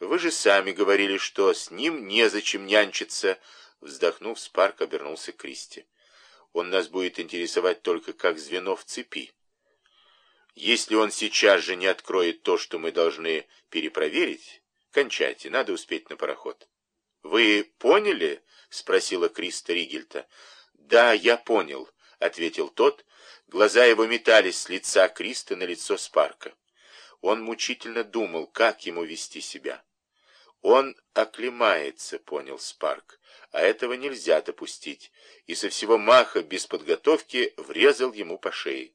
Вы же сами говорили, что с ним незачем нянчиться. Вздохнув, Спарк обернулся к Кристи. Он нас будет интересовать только как звено в цепи. Если он сейчас же не откроет то, что мы должны перепроверить, кончайте, надо успеть на пароход. Вы поняли? Спросила Криста Ригельта. Да, я понял, ответил тот. Глаза его метались с лица Криста на лицо Спарка. Он мучительно думал, как ему вести себя. Он оклемается, понял Спарк, а этого нельзя допустить, и со всего маха без подготовки врезал ему по шее.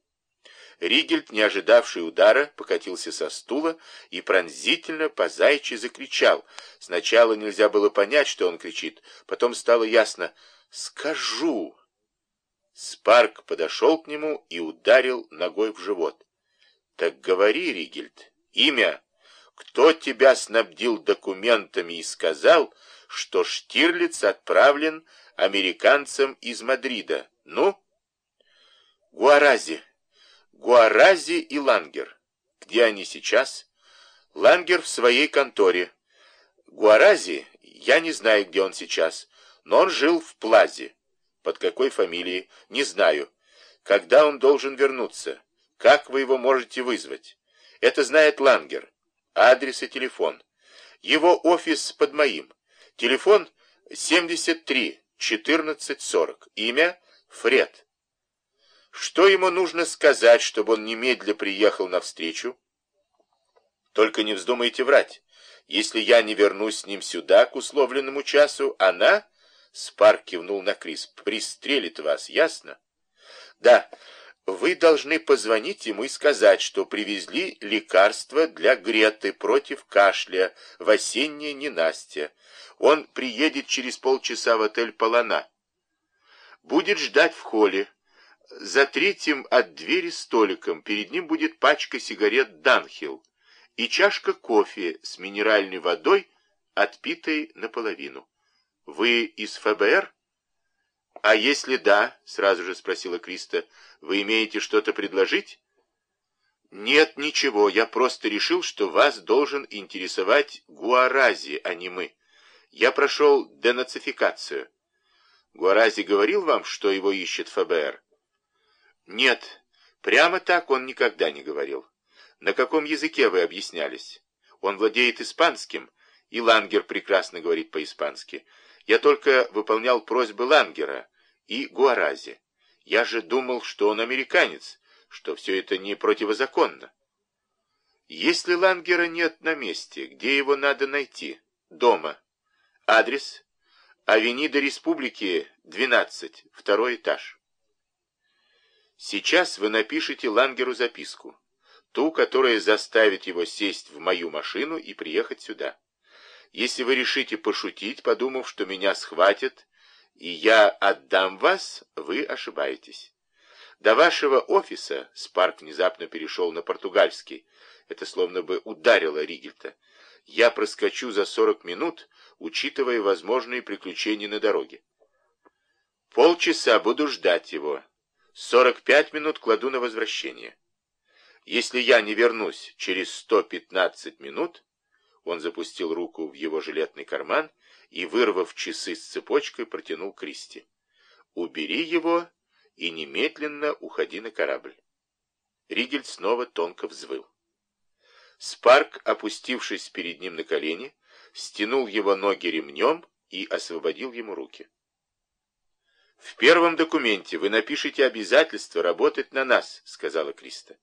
Ригельд, не ожидавший удара, покатился со стула и пронзительно по зайчи закричал. Сначала нельзя было понять, что он кричит, потом стало ясно «Скажу!». Спарк подошел к нему и ударил ногой в живот. «Так говори, Ригельд, имя, кто тебя снабдил документами и сказал, что Штирлиц отправлен американцам из Мадрида? Ну?» «Гуарази», Гуарази и Лангер. Где они сейчас? Лангер в своей конторе. Гуарази, я не знаю, где он сейчас, но он жил в Плазе. Под какой фамилией? Не знаю. Когда он должен вернуться? Как вы его можете вызвать? Это знает Лангер. Адрес и телефон. Его офис под моим. Телефон 73 14 40. Имя Фред. Что ему нужно сказать, чтобы он немедля приехал навстречу? Только не вздумайте врать. Если я не вернусь с ним сюда к условленному часу, она, Спарк кивнул на Крис, пристрелит вас, ясно? Да, вы должны позвонить ему и сказать, что привезли лекарство для Греты против кашля в осеннее ненастье. Он приедет через полчаса в отель «Полона». Будет ждать в холле. За третьим от двери столиком перед ним будет пачка сигарет «Данхилл» и чашка кофе с минеральной водой, отпитой наполовину. «Вы из ФБР?» «А если да?» — сразу же спросила Криста. «Вы имеете что-то предложить?» «Нет, ничего. Я просто решил, что вас должен интересовать Гуарази, а не мы. Я прошел денацификацию. Гуарази говорил вам, что его ищет ФБР?» Нет, прямо так он никогда не говорил. На каком языке вы объяснялись? Он владеет испанским, и Лангер прекрасно говорит по-испански. Я только выполнял просьбы Лангера и Гуарази. Я же думал, что он американец, что все это не противозаконно. Если Лангера нет на месте, где его надо найти? Дома. Адрес? Авенида Республики, 12, второй этаж. Сейчас вы напишите Лангеру записку, ту, которая заставит его сесть в мою машину и приехать сюда. Если вы решите пошутить, подумав, что меня схватят, и я отдам вас, вы ошибаетесь. До вашего офиса Спарк внезапно перешел на португальский. Это словно бы ударило Ригельта. Я проскочу за 40 минут, учитывая возможные приключения на дороге. Полчаса буду ждать его. 45 минут кладу на возвращение. Если я не вернусь через 115 минут, он запустил руку в его жилетный карман и, вырвав часы с цепочкой, протянул Кристи. «Убери его и немедленно уходи на корабль». Ригель снова тонко взвыл. Спарк, опустившись перед ним на колени, стянул его ноги ремнем и освободил ему руки. «В первом документе вы напишите обязательство работать на нас», — сказала Криста.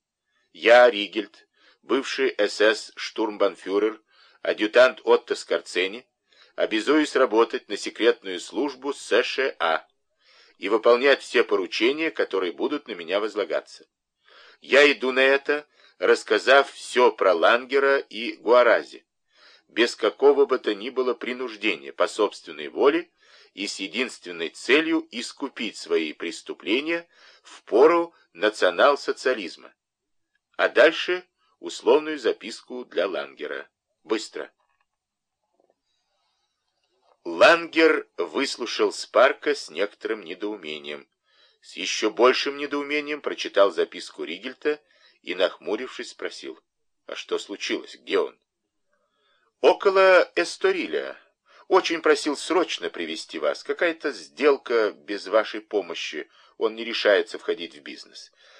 «Я, Ригельд, бывший СС штурмбанфюрер, адъютант Отто Скорцени, обязуюсь работать на секретную службу США и выполнять все поручения, которые будут на меня возлагаться. Я иду на это, рассказав все про Лангера и Гуарази, без какого бы то ни было принуждения, по собственной воле, и с единственной целью искупить свои преступления в пору национал-социализма. А дальше условную записку для Лангера. Быстро. Лангер выслушал Спарка с некоторым недоумением. С еще большим недоумением прочитал записку Ригельта и, нахмурившись, спросил, «А что случилось? Где он?» Около Эсториля. Очень просил срочно привести вас. Какая-то сделка без вашей помощи. Он не решается входить в бизнес.